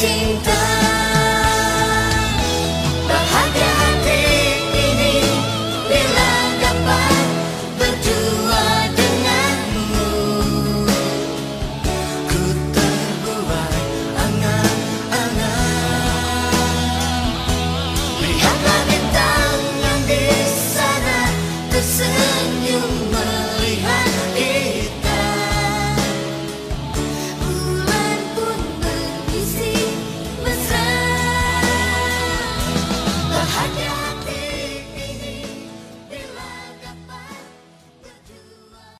changing